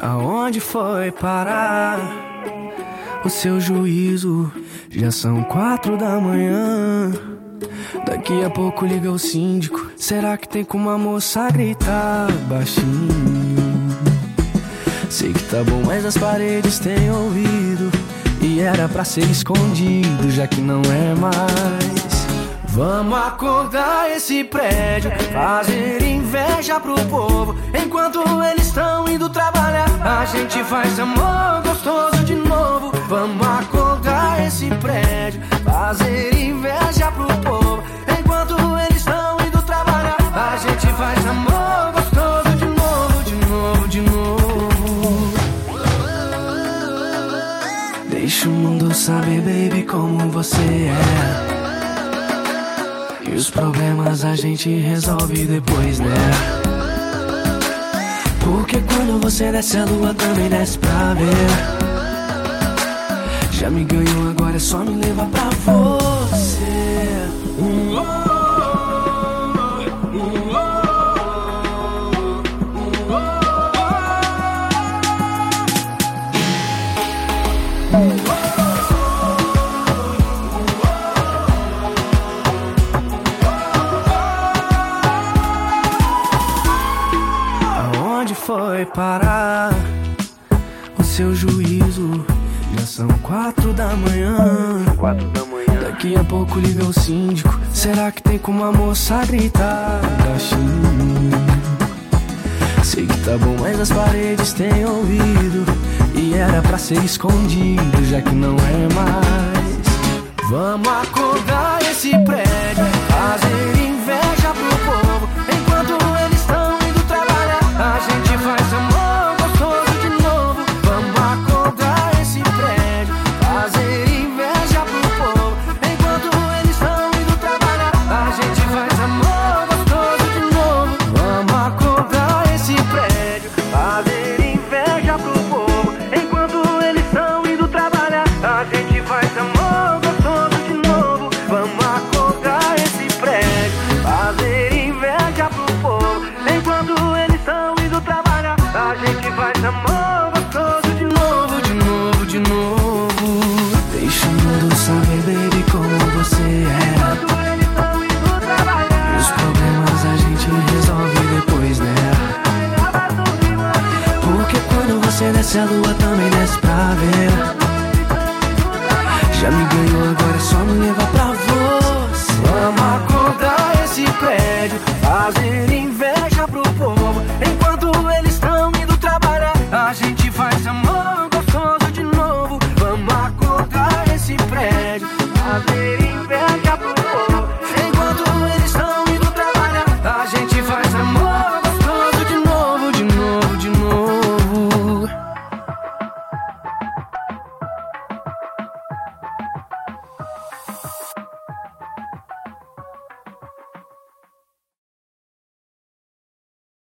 Aonde foi parar o seu juízo? Já são quatro da manhã. Daqui a pouco liga o síndico. Será que tem como a moça gritar baixinho? Sei que tá bom, mas as paredes têm ouvido. E era pra ser escondido, já que não é mais. Vamos acordar esse prédio, fazer inveja pro povo. Enquanto eles estão indo trabalhar, faz amor gostoso de novo. Vamos acordar esse prédio, fazer inveja pro povo. Enquanto eles estão indo trabalhar, a gente faz amor gostoso de novo, de novo, de novo. Deixa o mundo saber, baby, como você é. E os problemas a gente resolve depois, né? Porque quando você desce a lua também desce pra ver. Já me ganhou, agora é só me levar pra você. Aonde foi parar o seu juízo? Já são quatro da manhã. Quatro da manhã. Daqui a pouco liga o síndico. Será que tem como a moça gritar baixinho? Sei que tá bom, mas as paredes têm ouvido. E era pra ser escondido, já que não é mais. Vamos acordar esse prédio, desce a lua também desce pra ver. Já me ganhou, agora é só me levar pra você. Vamos acordar esse prédio, fazer